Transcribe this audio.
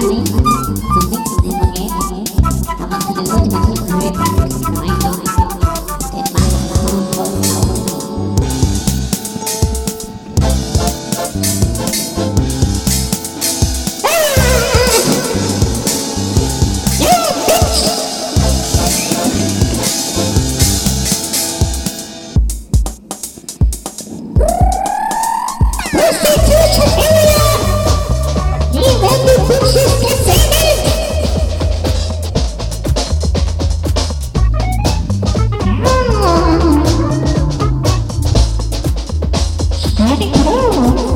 Ready? うん。